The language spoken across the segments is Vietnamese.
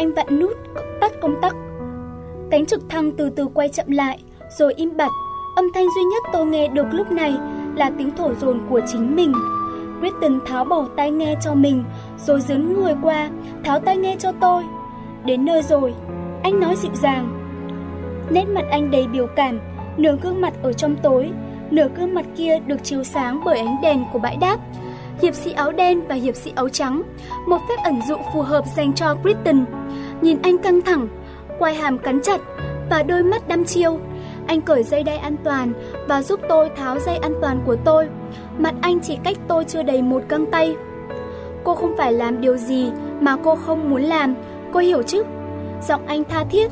Anh vặn nút, tắt công tắc. Cánh trực thăng từ từ quay chậm lại, rồi im bặt. Âm thanh duy nhất tôi nghe được lúc này là tiếng thổ dồn của chính mình. Kristen tháo bỏ tai nghe cho mình, rồi dướn người qua, tháo tai nghe cho tôi. Đến nơi rồi, anh nói dịu dàng. Nét mặt anh đầy biểu cảm, nửa gương mặt ở trong tối, nửa gương mặt kia được chiếu sáng bởi ánh đèn của bãi đáp. Hiệp sĩ áo đen và hiệp sĩ áo trắng, một phép ẩn dụ phù hợp dành cho Kristen. Nhìn anh căng thẳng, quai hàm cắn chặt và đôi mắt đăm chiêu. Anh cởi dây đai an toàn và giúp tôi tháo dây an toàn của tôi. Mặt anh chỉ cách tôi chưa đầy một găng tay. Cô không phải làm điều gì mà cô không muốn làm, cô hiểu chứ? Giọng anh tha thiết,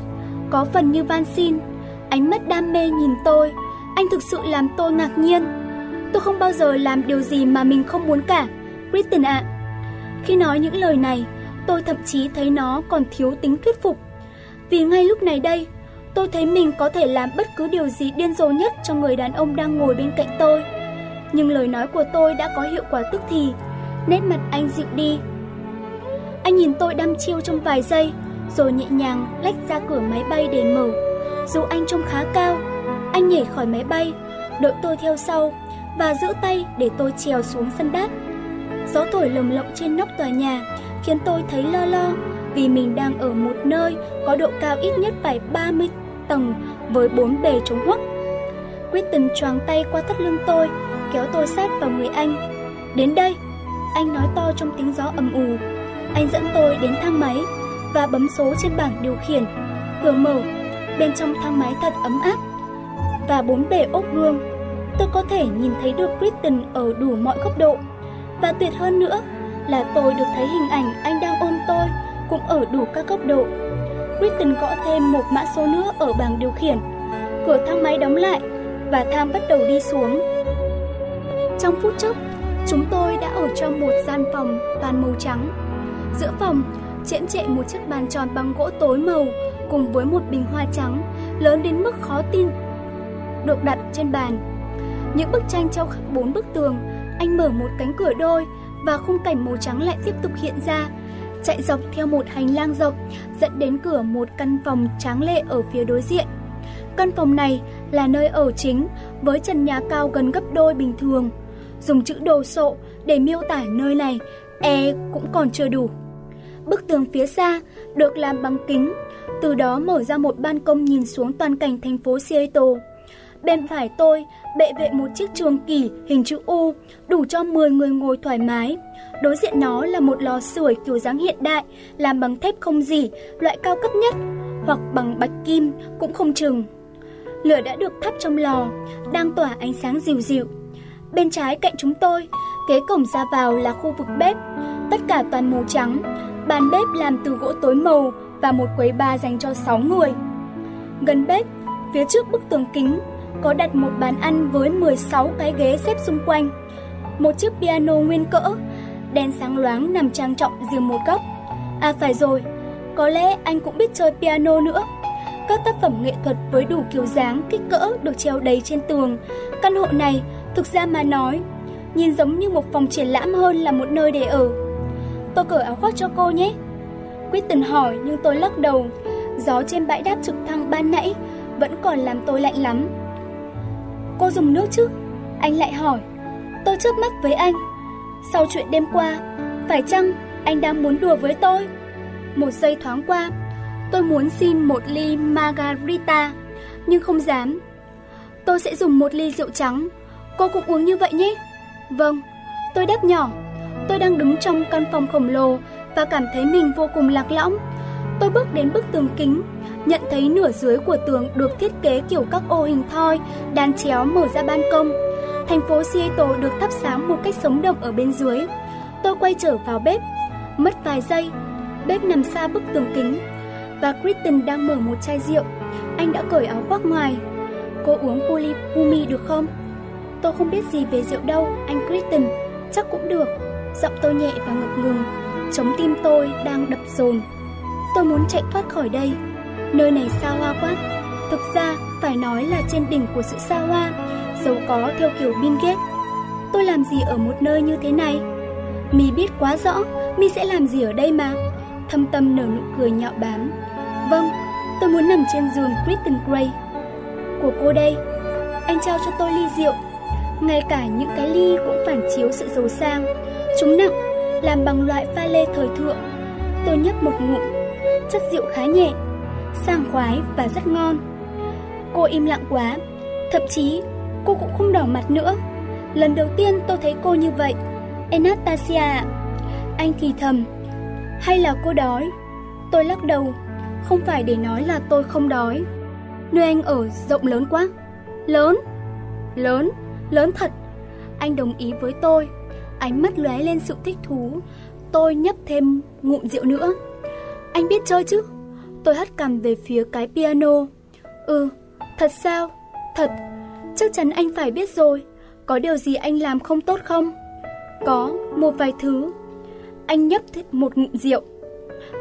có phần như van xin. Ánh mắt đam mê nhìn tôi, anh thực sự làm tôi ngạc nhiên. Tôi không bao giờ làm điều gì mà mình không muốn cả, Kristen ạ. Khi nói những lời này, tôi thậm chí thấy nó còn thiếu tính thuyết phục. Vì ngay lúc này đây, tôi thấy mình có thể làm bất cứ điều gì điên rồ nhất cho người đàn ông đang ngồi bên cạnh tôi. Nhưng lời nói của tôi đã có hiệu quả tức thì, nét mặt anh dịu đi. Anh nhìn tôi đăm chiêu trong vài giây, rồi nhẹ nhàng lách ra cửa máy bay để mở. Dù anh trông khá cao, anh nhảy khỏi máy bay, đội tôi theo sau và giữ tay để tôi trèo xuống sân đáp. Gió thổi lồng lộng trên nóc tòa nhà khiến tôi thấy lo lo vì mình đang ở một nơi có độ cao ít nhất phải 30 tầng với bốn bề trống hoắc. Kristen choàng tay qua thắt lưng tôi, kéo tôi sát vào người anh. Đến đây, anh nói to trong tiếng gió ầm ù. Anh dẫn tôi đến thang máy và bấm số trên bảng điều khiển. Cửa mở, bên trong thang máy thật ấm áp và bốn bề ốp gương. Tôi có thể nhìn thấy được Kristen ở đủ mọi góc độ. Và tuyệt hơn nữa là tôi được thấy hình ảnh anh đang ôm tôi cũng ở đủ các góc độ. Kristen gõ thêm một mã số nữa ở bảng điều khiển. Cửa thang máy đóng lại và thang bắt đầu đi xuống. Trong phút chốc, chúng tôi đã ở trong một gian phòng toàn màu trắng. Giữa phòng, chễm chệ một chiếc bàn tròn bằng gỗ tối màu cùng với một bình hoa trắng lớn đến mức khó tin được đặt trên bàn. Những bức tranh treo khắp bốn bức tường, anh mở một cánh cửa đôi và khung cảnh màu trắng lại tiếp tục hiện ra, chạy dọc theo một hành lang rộng dẫn đến cửa một căn phòng tráng lệ ở phía đối diện. Căn phòng này là nơi ở chính với trần nhà cao gần gấp đôi bình thường. Dùng chữ đồ sộ để miêu tả nơi này e cũng còn chưa đủ. Bức tường phía xa được làm bằng kính, từ đó mở ra một ban công nhìn xuống toàn cảnh thành phố Seattle. Bên phải tôi, bệ vệ một chiếc trường kỳ hình chữ U, đủ cho 10 người ngồi thoải mái. Đối diện nó là một lò sưởi kiểu dáng hiện đại, làm bằng thép không gì, loại cao cấp nhất, hoặc bằng bạch kim cũng không chừng. Lửa đã được thắp trong lò, đang tỏa ánh sáng dịu dịu. Bên trái cạnh chúng tôi, kế cổng ra vào là khu vực bếp, tất cả toàn màu trắng, bàn bếp làm từ gỗ tối màu và một quầy bar dành cho 6 người. Gần bếp, phía trước bức tường kính, có đặt một bàn ăn với 16 cái ghế xếp xung quanh. Một chiếc piano nguyên cỡ, đèn sáng loáng nằm trang trọng riêng một góc. À phải rồi, có lẽ anh cũng biết chơi piano nữa. Các tác phẩm nghệ thuật với đủ kiểu dáng, kích cỡ được treo đầy trên tường. Căn hộ này, thực ra mà nói, nhìn giống như một phòng triển lãm hơn là một nơi để ở. Tôi cởi áo khoác cho cô nhé. Quyết tình hỏi nhưng tôi lắc đầu. Gió trên bãi đáp trực thăng ban nãy vẫn còn làm tôi lạnh lắm. Cô dùng nước chứ? Anh lại hỏi. Tôi chớp mắt với anh. Sau chuyện đêm qua, phải chăng anh đang muốn đùa với tôi? Một giây thoáng qua, tôi muốn xin một ly margarita, nhưng không dám. Tôi sẽ dùng một ly rượu trắng, cô cũng uống như vậy nhé. Vâng, tôi đáp nhỏ. Tôi đang đứng trong căn phòng khổng lồ và cảm thấy mình vô cùng lạc lõng. Tôi bước đến bức tường kính, nhận thấy nửa dưới của tường được thiết kế kiểu các ô hình thoi, đan chéo mở ra ban công. Thành phố Seattle được thắp sáng một cách sống động ở bên dưới. Tôi quay trở vào bếp. Mất vài giây, bếp nằm xa bức tường kính. Và Kristen đang mở một chai rượu. Anh đã cởi áo khoác ngoài. Cô uống Puli được không? Tôi không biết gì về rượu đâu, anh Kristen. Chắc cũng được. Giọng tôi nhẹ và ngập ngừng. Chống tim tôi đang đập dồn. Tôi muốn chạy thoát khỏi đây. Nơi này xa hoa quá. Thực ra, phải nói là trên đỉnh của sự xa hoa, giàu có theo kiểu Bill Gates. Tôi làm gì ở một nơi như thế này? Mi biết quá rõ, Mi sẽ làm gì ở đây mà. thâm tâm nở nụ cười nhạo bám. Vâng, tôi muốn nằm trên giường Kristen Gray. Của cô đây, anh trao cho tôi ly rượu. Ngay cả những cái ly cũng phản chiếu sự giàu sang. Chúng nặng, làm bằng loại pha lê thời thượng. Tôi nhấp một ngụm, chất rượu khá nhẹ, sảng khoái và rất ngon. Cô im lặng quá, thậm chí cô cũng không đỏ mặt nữa. Lần đầu tiên tôi thấy cô như vậy. Anastasia Anh thì thầm. Hay là cô đói? Tôi lắc đầu. Không phải để nói là tôi không đói. Nơi anh ở rộng lớn quá. Lớn? Lớn, lớn thật. Anh đồng ý với tôi. Ánh mắt lóe lên sự thích thú. Tôi nhấp thêm ngụm rượu nữa. Anh biết chơi chứ? Tôi hất cằm về phía cái piano. Ừ, thật sao? Thật, chắc chắn anh phải biết rồi. Có điều gì anh làm không tốt không? Có, một vài thứ. Anh nhấp một ngụm rượu.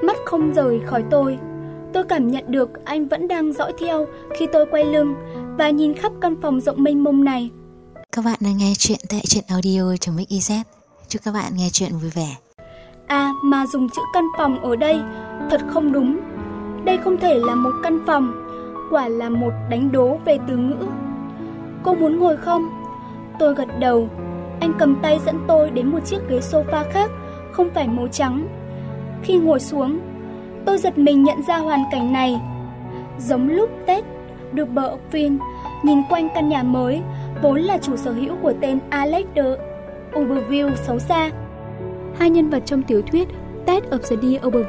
Mắt không rời khỏi tôi. Tôi cảm nhận được anh vẫn đang dõi theo khi tôi quay lưng và nhìn khắp căn phòng rộng mênh mông này. Các bạn đang nghe chuyện tại truyện audio.mix.iz. Chúc các bạn nghe chuyện vui vẻ. À mà dùng chữ căn phòng ở đây thật không đúng. Đây không thể là một căn phòng, quả là một đánh đố về từ ngữ. Cô muốn ngồi không? Tôi gật đầu. Anh cầm tay dẫn tôi đến một chiếc ghế sofa khác, không phải màu trắng. Khi ngồi xuống, tôi giật mình nhận ra hoàn cảnh này. Giống lúc Tết, được bờ Phil nhìn quanh căn nhà mới, vốn là chủ sở hữu của tên Alex de Uberville xấu xa. Hai nhân vật trong tiểu thuyết Ted of the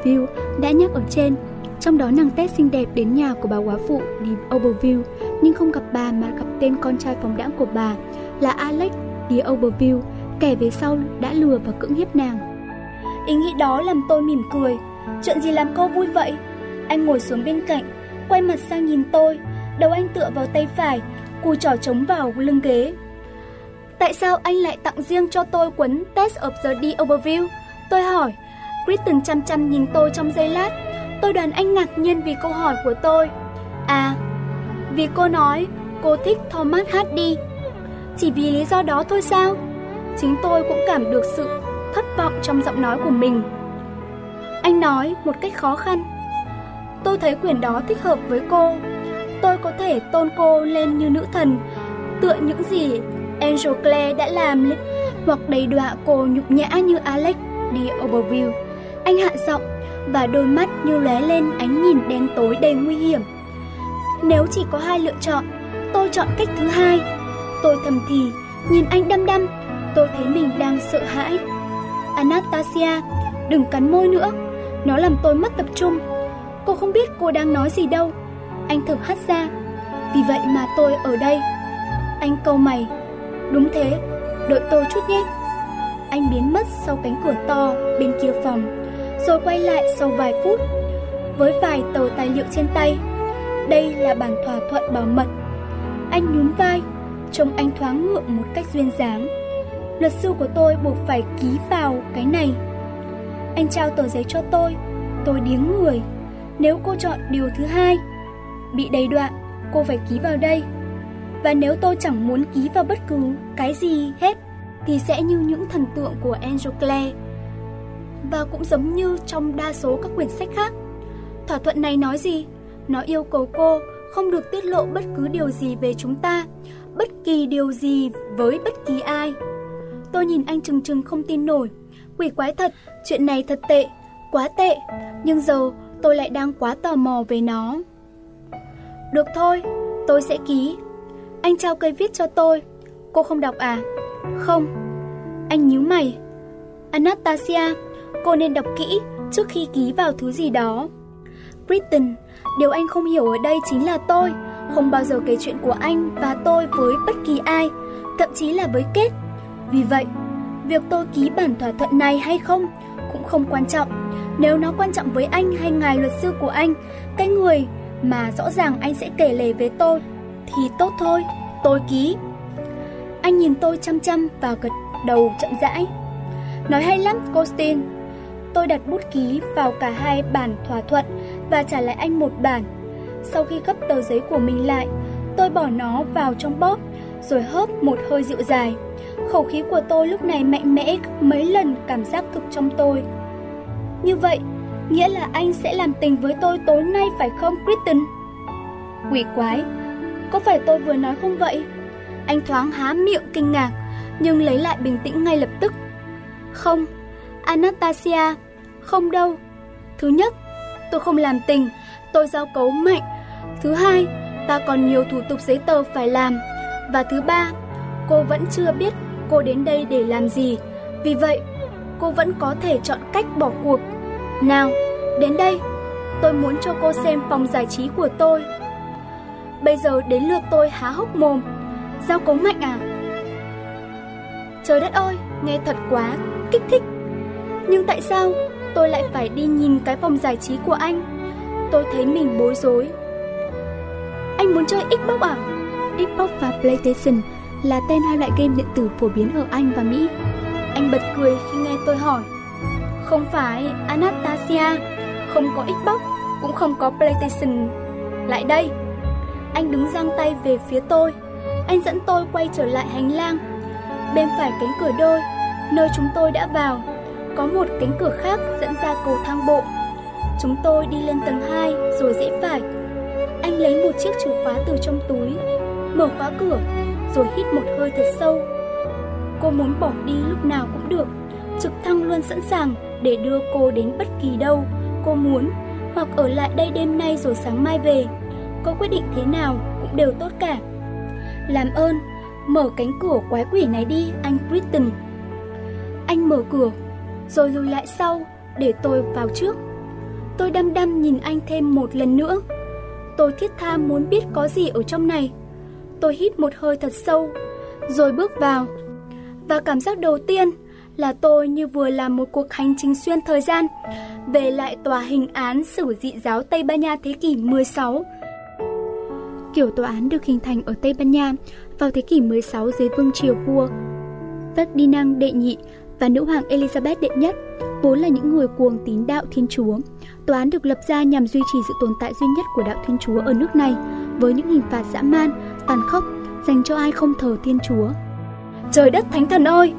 Deer đã nhắc ở trên, trong đó nàng Tess xinh đẹp đến nhà của bà quá phụ đi Overview nhưng không gặp bà mà gặp tên con trai phóng đãng của bà là Alex đi Overview kẻ về sau đã lừa và cưỡng hiếp nàng. Ý nghĩ đó làm tôi mỉm cười. Chuyện gì làm cô vui vậy? Anh ngồi xuống bên cạnh, quay mặt sang nhìn tôi, đầu anh tựa vào tay phải, cùi trỏ trống vào lưng ghế. Tại sao anh lại tặng riêng cho tôi cuốn Test of the D Overview? Tôi hỏi. Kristen chăm chăm nhìn tôi trong giây lát. Tôi đoán anh ngạc nhiên vì câu hỏi của tôi. À, vì cô nói cô thích Thomas Hardy. Chỉ vì lý do đó thôi sao? Chính tôi cũng cảm được sự thất vọng trong giọng nói của mình. Anh nói một cách khó khăn. Tôi thấy quyển đó thích hợp với cô. Tôi có thể tôn cô lên như nữ thần, tựa những gì Angel Clare đã làm hoặc đầy đọa cô nhục nhã như Alex đi Overview. Anh hạ giọng và đôi mắt như lóe lên ánh nhìn đen tối đầy nguy hiểm. Nếu chỉ có hai lựa chọn, tôi chọn cách thứ hai. Tôi thầm thì, nhìn anh đăm đăm, tôi thấy mình đang sợ hãi. Anastasia, đừng cắn môi nữa, nó làm tôi mất tập trung. Cô không biết cô đang nói gì đâu. Anh thực hắt ra, vì vậy mà tôi ở đây. Anh câu mày, đúng thế, đợi tôi chút nhé. Anh biến mất sau cánh cửa to bên kia phòng, rồi quay lại sau vài phút với vài tờ tài liệu trên tay. Đây là bản thỏa thuận bảo mật. Anh nhún vai, trông anh thoáng ngượng một cách duyên dáng. Luật sư của tôi buộc phải ký vào cái này. Anh trao tờ giấy cho tôi, tôi điếng người. Nếu cô chọn điều thứ hai, bị đầy đoạn, cô phải ký vào đây. Và nếu tôi chẳng muốn ký vào bất cứ cái gì hết, thì sẽ như những thần tượng của Angel Clare. Và cũng giống như trong đa số các quyển sách khác. Thỏa thuận này nói gì? Nó yêu cầu cô không được tiết lộ bất cứ điều gì về chúng ta, bất kỳ điều gì với bất kỳ ai. Tôi nhìn anh trừng trừng không tin nổi. Quỷ quái thật, chuyện này thật tệ, quá tệ. Nhưng giờ tôi lại đang quá tò mò về nó. Được thôi, tôi sẽ ký. Anh trao cây viết cho tôi. Cô không đọc à? Không. Anh nhíu mày. Anastasia, cô nên đọc kỹ trước khi ký vào thứ gì đó. Britain, điều anh không hiểu ở đây chính là tôi không bao giờ kể chuyện của anh và tôi với bất kỳ ai, thậm chí là với kết. Vì vậy, việc tôi ký bản thỏa thuận này hay không cũng không quan trọng. Nếu nó quan trọng với anh hay ngài luật sư của anh, cái người mà rõ ràng anh sẽ kể lể với tôi, thì tốt thôi, tôi ký. Anh nhìn tôi chăm chăm và gật đầu chậm rãi. Nói hay lắm, Costin. Tôi đặt bút ký vào cả hai bản thỏa thuận và trả lại anh một bản. Sau khi gấp tờ giấy của mình lại, tôi bỏ nó vào trong bóp, rồi hớp một hơi rượu dài. Khẩu khí của tôi lúc này mạnh mẽ mấy lần cảm giác thực trong tôi. Như vậy, Nghĩa là anh sẽ làm tình với tôi tối nay phải không Kristen? Quỷ quái, có phải tôi vừa nói không vậy? Anh thoáng há miệng kinh ngạc, nhưng lấy lại bình tĩnh ngay lập tức. Không, Anastasia, không đâu. Thứ nhất, tôi không làm tình, tôi giao cấu mạnh. Thứ hai, ta còn nhiều thủ tục giấy tờ phải làm. Và thứ ba, cô vẫn chưa biết cô đến đây để làm gì. Vì vậy, cô vẫn có thể chọn cách bỏ cuộc. Nào, đến đây, tôi muốn cho cô xem phòng giải trí của tôi. Bây giờ đến lượt tôi há hốc mồm. Giao cấu mạnh à? Trời đất ơi, nghe thật quá, kích thích. Nhưng tại sao tôi lại phải đi nhìn cái phòng giải trí của anh? Tôi thấy mình bối rối. Anh muốn chơi Xbox à? Xbox và PlayStation là tên hai loại game điện tử phổ biến ở Anh và Mỹ. Anh bật cười khi nghe tôi hỏi. Không phải, Anastasia, không có Xbox, cũng không có PlayStation. Lại đây. Anh đứng giang tay về phía tôi. Anh dẫn tôi quay trở lại hành lang. Bên phải cánh cửa đôi, nơi chúng tôi đã vào, có một cánh cửa khác dẫn ra cầu thang bộ. Chúng tôi đi lên tầng 2 rồi rẽ phải. Anh lấy một chiếc chìa khóa từ trong túi, mở khóa cửa rồi hít một hơi thật sâu. Cô muốn bỏ đi lúc nào cũng được, trực thăng luôn sẵn sàng để đưa cô đến bất kỳ đâu cô muốn, hoặc ở lại đây đêm nay rồi sáng mai về. Cô quyết định thế nào cũng đều tốt cả. Làm ơn, mở cánh cửa quái quỷ này đi, anh Britton. Anh mở cửa, rồi lùi lại sau để tôi vào trước. Tôi đăm đăm nhìn anh thêm một lần nữa. Tôi thiết tha muốn biết có gì ở trong này. Tôi hít một hơi thật sâu, rồi bước vào. Và cảm giác đầu tiên là tôi như vừa làm một cuộc hành trình xuyên thời gian về lại tòa hình án xử dị giáo Tây Ban Nha thế kỷ 16. Kiểu tòa án được hình thành ở Tây Ban Nha vào thế kỷ 16 dưới vương triều vua Ferdinand đệ nhị và nữ hoàng Elizabeth đệ nhất, vốn là những người cuồng tín đạo Thiên Chúa. Tòa án được lập ra nhằm duy trì sự tồn tại duy nhất của đạo Thiên Chúa ở nước này, với những hình phạt dã man, tàn khốc dành cho ai không thờ Thiên Chúa. Trời đất thánh thần ơi,